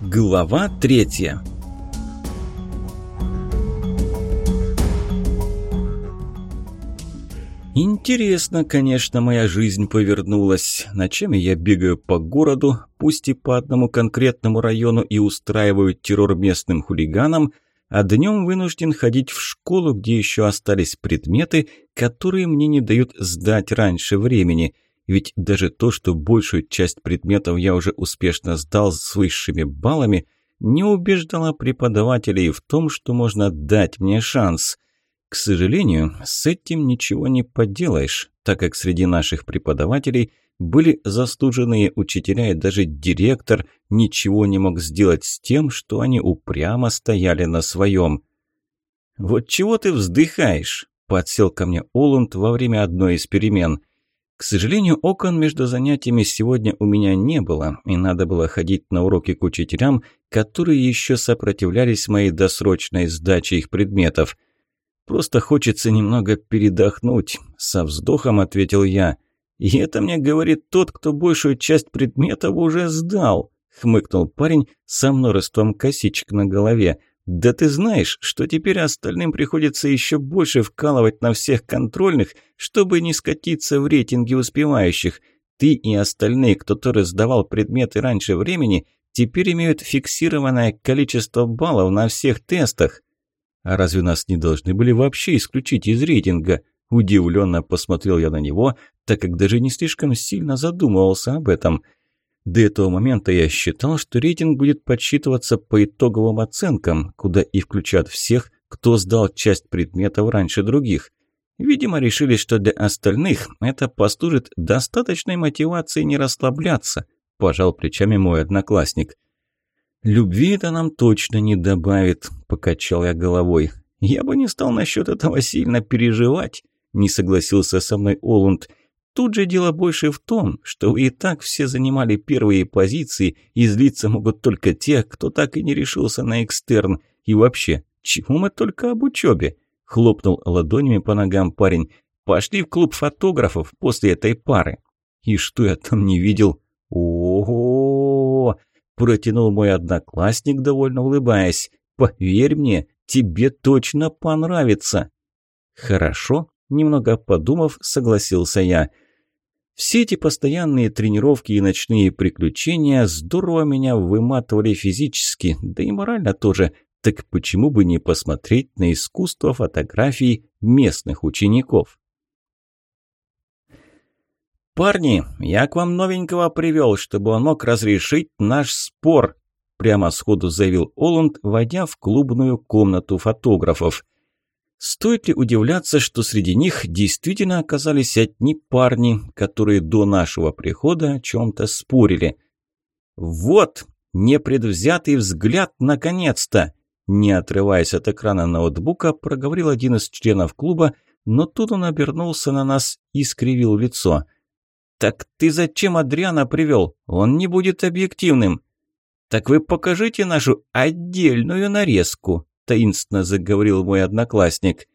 Глава третья Интересно, конечно, моя жизнь повернулась. Ночами я бегаю по городу, пусть и по одному конкретному району, и устраиваю террор местным хулиганам, а днем вынужден ходить в школу, где еще остались предметы, которые мне не дают сдать раньше времени. Ведь даже то, что большую часть предметов я уже успешно сдал с высшими баллами, не убеждало преподавателей в том, что можно дать мне шанс – к сожалению, с этим ничего не поделаешь, так как среди наших преподавателей были заслуженные учителя и даже директор ничего не мог сделать с тем, что они упрямо стояли на своем. «Вот чего ты вздыхаешь?» – подсел ко мне Олунд во время одной из перемен. К сожалению, окон между занятиями сегодня у меня не было, и надо было ходить на уроки к учителям, которые еще сопротивлялись моей досрочной сдаче их предметов – Просто хочется немного передохнуть», – со вздохом ответил я. «И это мне говорит тот, кто большую часть предметов уже сдал», – хмыкнул парень со множеством косичек на голове. «Да ты знаешь, что теперь остальным приходится еще больше вкалывать на всех контрольных, чтобы не скатиться в рейтинге успевающих. Ты и остальные, кто тоже сдавал предметы раньше времени, теперь имеют фиксированное количество баллов на всех тестах». А разве нас не должны были вообще исключить из рейтинга? Удивленно посмотрел я на него, так как даже не слишком сильно задумывался об этом. До этого момента я считал, что рейтинг будет подсчитываться по итоговым оценкам, куда и включат всех, кто сдал часть предметов раньше других. Видимо, решили, что для остальных это послужит достаточной мотивацией не расслабляться, пожал плечами мой одноклассник. «Любви это нам точно не добавит», – покачал я головой. «Я бы не стал насчет этого сильно переживать», – не согласился со мной Олунд. «Тут же дело больше в том, что и так все занимали первые позиции, и злиться могут только те, кто так и не решился на экстерн. И вообще, чему мы только об учебе?» – хлопнул ладонями по ногам парень. «Пошли в клуб фотографов после этой пары». «И что я там не видел?» «Ого!» протянул мой одноклассник, довольно улыбаясь. «Поверь мне, тебе точно понравится». «Хорошо», – немного подумав, согласился я. Все эти постоянные тренировки и ночные приключения здорово меня выматывали физически, да и морально тоже. Так почему бы не посмотреть на искусство фотографий местных учеников? «Парни, я к вам новенького привел, чтобы он мог разрешить наш спор», прямо сходу заявил Оланд, войдя в клубную комнату фотографов. Стоит ли удивляться, что среди них действительно оказались одни парни, которые до нашего прихода о чем-то спорили? «Вот, непредвзятый взгляд, наконец-то!» Не отрываясь от экрана ноутбука, проговорил один из членов клуба, но тут он обернулся на нас и скривил лицо – «Так ты зачем Адриана привел? Он не будет объективным». «Так вы покажите нашу отдельную нарезку», – таинственно заговорил мой одноклассник.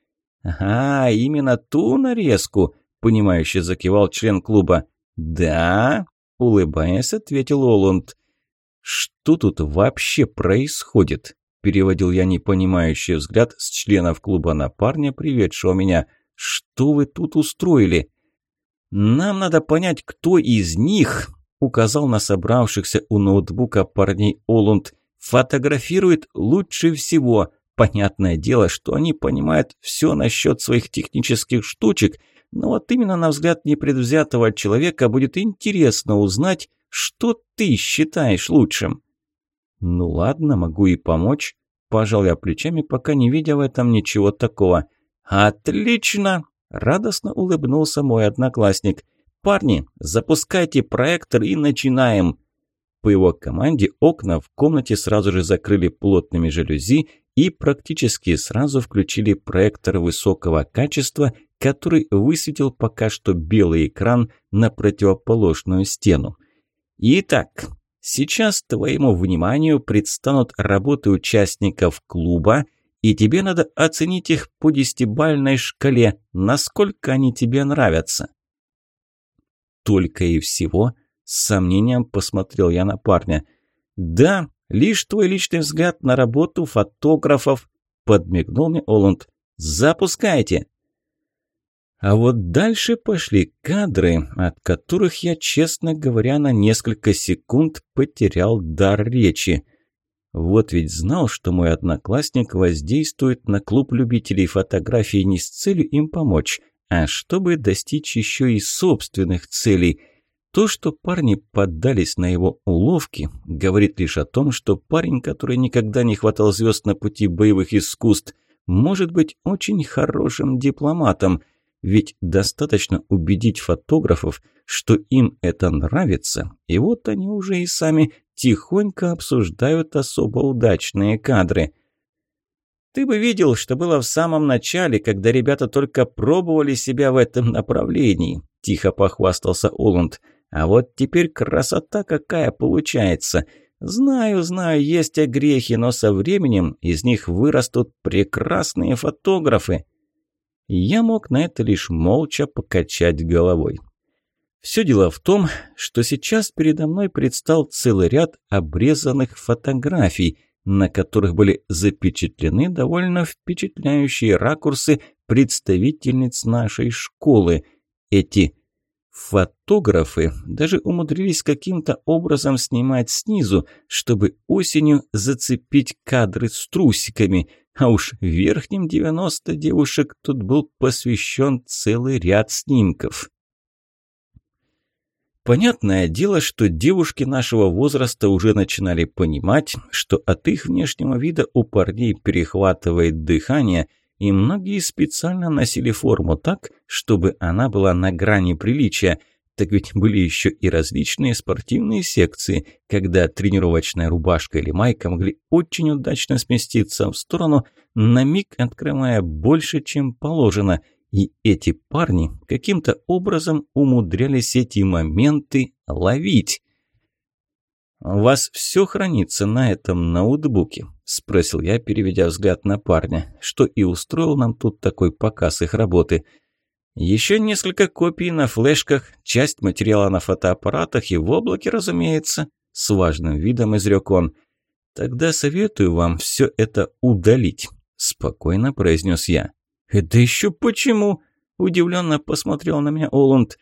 «Ага, именно ту нарезку», – понимающе закивал член клуба. «Да», – улыбаясь, ответил Олунд. «Что тут вообще происходит?» – переводил я непонимающий взгляд с членов клуба на парня, приведшего меня. «Что вы тут устроили?» «Нам надо понять, кто из них», – указал на собравшихся у ноутбука парней Олунд, – «фотографирует лучше всего. Понятное дело, что они понимают все насчет своих технических штучек, но вот именно на взгляд непредвзятого человека будет интересно узнать, что ты считаешь лучшим». «Ну ладно, могу и помочь», – пожал я плечами, пока не видя в этом ничего такого. «Отлично!» Радостно улыбнулся мой одноклассник. «Парни, запускайте проектор и начинаем!» По его команде окна в комнате сразу же закрыли плотными жалюзи и практически сразу включили проектор высокого качества, который высветил пока что белый экран на противоположную стену. Итак, сейчас твоему вниманию предстанут работы участников клуба – и тебе надо оценить их по десятибальной шкале, насколько они тебе нравятся. Только и всего, с сомнением посмотрел я на парня. Да, Лишь твой личный взгляд на работу фотографов», – подмигнул мне Оланд. «Запускайте!» А вот дальше пошли кадры, от которых я, честно говоря, на несколько секунд потерял дар речи. Вот ведь знал, что мой одноклассник воздействует на клуб любителей фотографий не с целью им помочь, а чтобы достичь еще и собственных целей. То, что парни поддались на его уловки, говорит лишь о том, что парень, который никогда не хватал звезд на пути боевых искусств, может быть очень хорошим дипломатом – ведь достаточно убедить фотографов, что им это нравится, и вот они уже и сами тихонько обсуждают особо удачные кадры. «Ты бы видел, что было в самом начале, когда ребята только пробовали себя в этом направлении», – тихо похвастался Оланд. «А вот теперь красота какая получается!» Знаю, знаю, есть огрехи, но со временем из них вырастут прекрасные фотографы. Я мог на это лишь молча покачать головой. Все дело в том, что сейчас передо мной предстал целый ряд обрезанных фотографий, на которых были запечатлены довольно впечатляющие ракурсы представительниц нашей школы. Эти фотографы даже умудрились каким-то образом снимать снизу, чтобы осенью зацепить кадры с трусиками – а уж верхним 90 девушек тут был посвящен целый ряд снимков. Понятное дело, что девушки нашего возраста уже начинали понимать, что от их внешнего вида у парней перехватывает дыхание, и многие специально носили форму так, чтобы она была на грани приличия – так ведь были еще и различные спортивные секции, когда тренировочная рубашка или майка могли очень удачно сместиться в сторону, на миг открывая больше, чем положено. И эти парни каким-то образом умудрялись эти моменты ловить. «У вас все хранится на этом ноутбуке?» – спросил я, переведя взгляд на парня, что и устроил нам тут такой показ их работы – еще несколько копий на флешках, часть материала на фотоаппаратах и в облаке, разумеется. С важным видом изрек он. «Тогда советую вам все это удалить», – спокойно произнес я. «Это еще почему?» – удивленно посмотрел на меня Оланд.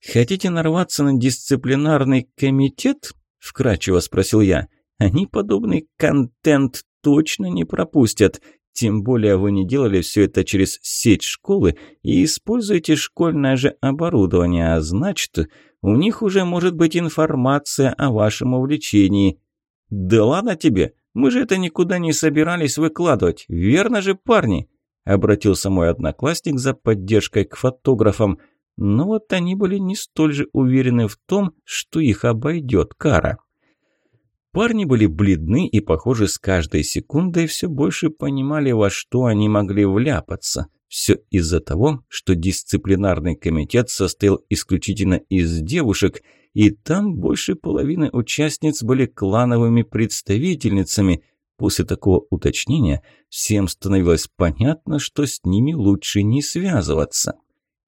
«Хотите нарваться на дисциплинарный комитет?» – вкратчиво спросил я. «Они подобный контент точно не пропустят. Тем более вы не делали все это через сеть школы и используете школьное же оборудование, а значит, у них уже может быть информация о вашем увлечении. Да ладно тебе, мы же это никуда не собирались выкладывать, верно же, парни? Обратился мой одноклассник за поддержкой к фотографам, но вот они были не столь же уверены в том, что их обойдет кара. Парни были бледны и, похоже, с каждой секундой все больше понимали, во что они могли вляпаться. Все из-за того, что дисциплинарный комитет состоял исключительно из девушек, и там больше половины участниц были клановыми представительницами. После такого уточнения всем становилось понятно, что с ними лучше не связываться.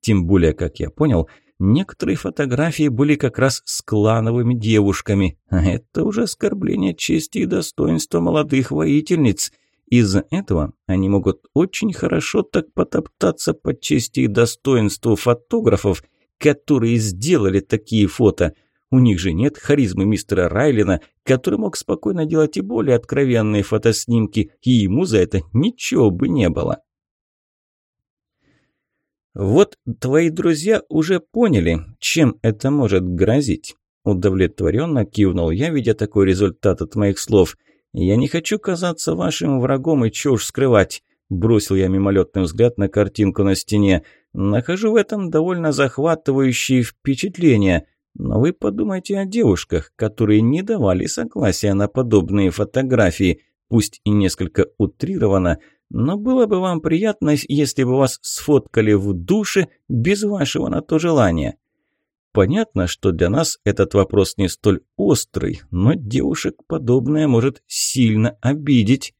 Тем более, как я понял, Некоторые фотографии были как раз с клановыми девушками, а это уже оскорбление чести и достоинства молодых воительниц. Из-за этого они могут очень хорошо так потоптаться по чести и достоинству фотографов, которые сделали такие фото. У них же нет харизмы мистера Райлина, который мог спокойно делать и более откровенные фотоснимки, и ему за это ничего бы не было. «Вот твои друзья уже поняли, чем это может грозить». Удовлетворенно кивнул я, видя такой результат от моих слов. «Я не хочу казаться вашим врагом и чушь скрывать», – бросил я мимолетный взгляд на картинку на стене. «Нахожу в этом довольно захватывающие впечатления. Но вы подумайте о девушках, которые не давали согласия на подобные фотографии, пусть и несколько утрированно, но было бы вам приятно, если бы вас сфоткали в душе без вашего на то желания. Понятно, что для нас этот вопрос не столь острый, но девушек подобное может сильно обидеть.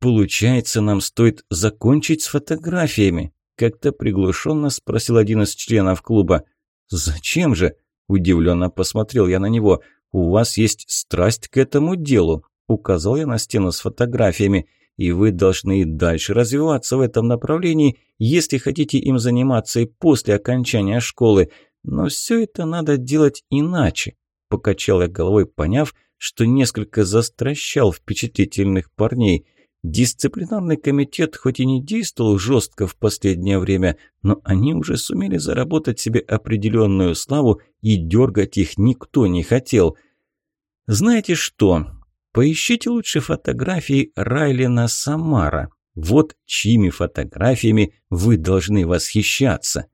Получается, нам стоит закончить с фотографиями? Как-то приглушенно спросил один из членов клуба. Зачем же? Удивленно посмотрел я на него. у вас есть страсть к этому делу», – указал я на стену с фотографиями, «и вы должны и дальше развиваться в этом направлении, если хотите им заниматься и после окончания школы. Но все это надо делать иначе», – покачал я головой, поняв, что несколько застращал впечатлительных парней – Дисциплинарный комитет хоть и не действовал жестко в последнее время, но они уже сумели заработать себе определенную славу, и дергать их никто не хотел. Знаете что? Поищите лучше фотографии Райлина Самара. Вот чьими фотографиями вы должны восхищаться.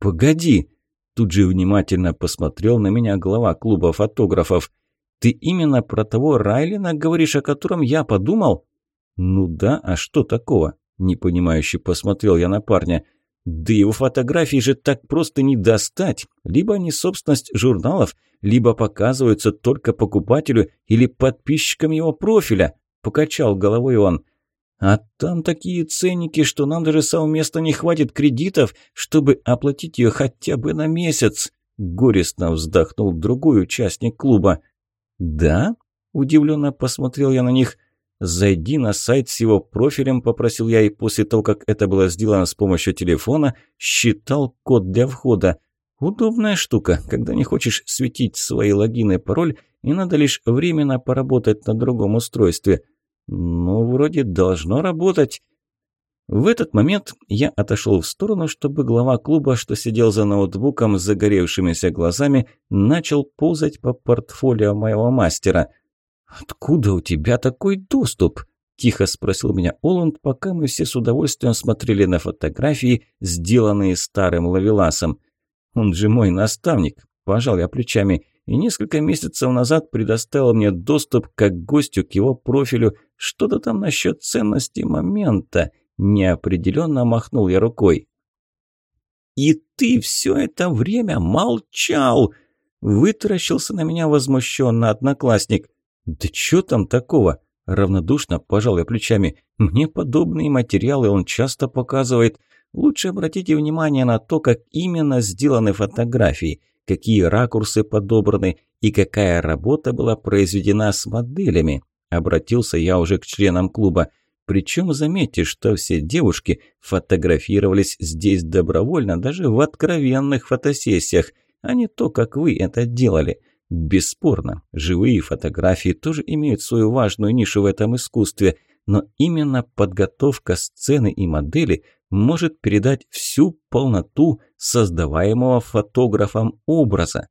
«Погоди!» Тут же внимательно посмотрел на меня глава клуба фотографов. «Ты именно про того Райлина говоришь, о котором я подумал?» «Ну да, а что такого?» – непонимающе посмотрел я на парня. «Да его фотографии же так просто не достать. Либо они собственность журналов, либо показываются только покупателю или подписчикам его профиля», – покачал головой он. «А там такие ценники, что нам даже совместно не хватит кредитов, чтобы оплатить ее хотя бы на месяц», – горестно вздохнул другой участник клуба. «Да?» – удивленно посмотрел я на них. «Зайди на сайт с его профилем», – попросил я, и после того, как это было сделано с помощью телефона, считал код для входа. Удобная штука, когда не хочешь светить свои логины пароль, и надо лишь временно поработать на другом устройстве. Ну, вроде должно работать. В этот момент я отошел в сторону, чтобы глава клуба, что сидел за ноутбуком с загоревшимися глазами, начал ползать по портфолио моего мастера – «Откуда у тебя такой доступ?» – тихо спросил меня Оланд, пока мы все с удовольствием смотрели на фотографии, сделанные старым лавеласом. «Он же мой наставник», – пожал я плечами, и несколько месяцев назад предоставил мне доступ как гостю к его профилю. Что-то там насчет ценности момента. Неопределенно махнул я рукой. «И ты все это время молчал!» Вытаращился на меня возмущенно одноклассник. «Да чё там такого?» Равнодушно пожал я плечами. «Мне подобные материалы он часто показывает. Лучше обратите внимание на то, как именно сделаны фотографии, какие ракурсы подобраны и какая работа была произведена с моделями». Обратился я уже к членам клуба. Причем заметьте, что все девушки фотографировались здесь добровольно, даже в откровенных фотосессиях, а не то, как вы это делали – Бесспорно, живые фотографии тоже имеют свою важную нишу в этом искусстве, но именно подготовка сцены и модели может передать всю полноту создаваемого фотографом образа.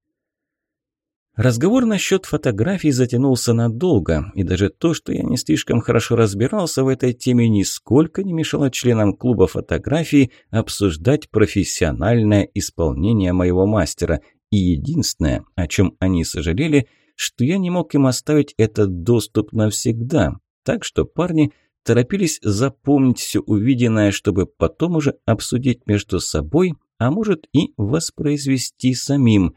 Разговор насчет фотографий затянулся надолго, и даже то, что я не слишком хорошо разбирался в этой теме, нисколько не мешало членам клуба фотографий обсуждать профессиональное исполнение моего мастера, и единственное, о чем они сожалели, что я не мог им оставить этот доступ навсегда. Так что парни торопились запомнить все увиденное, чтобы потом уже обсудить между собой, а может и воспроизвести самим.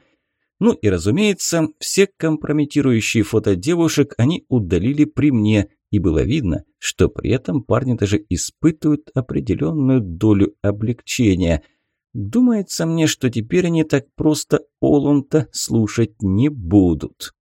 Ну и разумеется, все компрометирующие фото девушек они удалили при мне, и было видно, что при этом парни даже испытывают определенную долю облегчения – Думается мне, что теперь они так просто Олунта слушать не будут.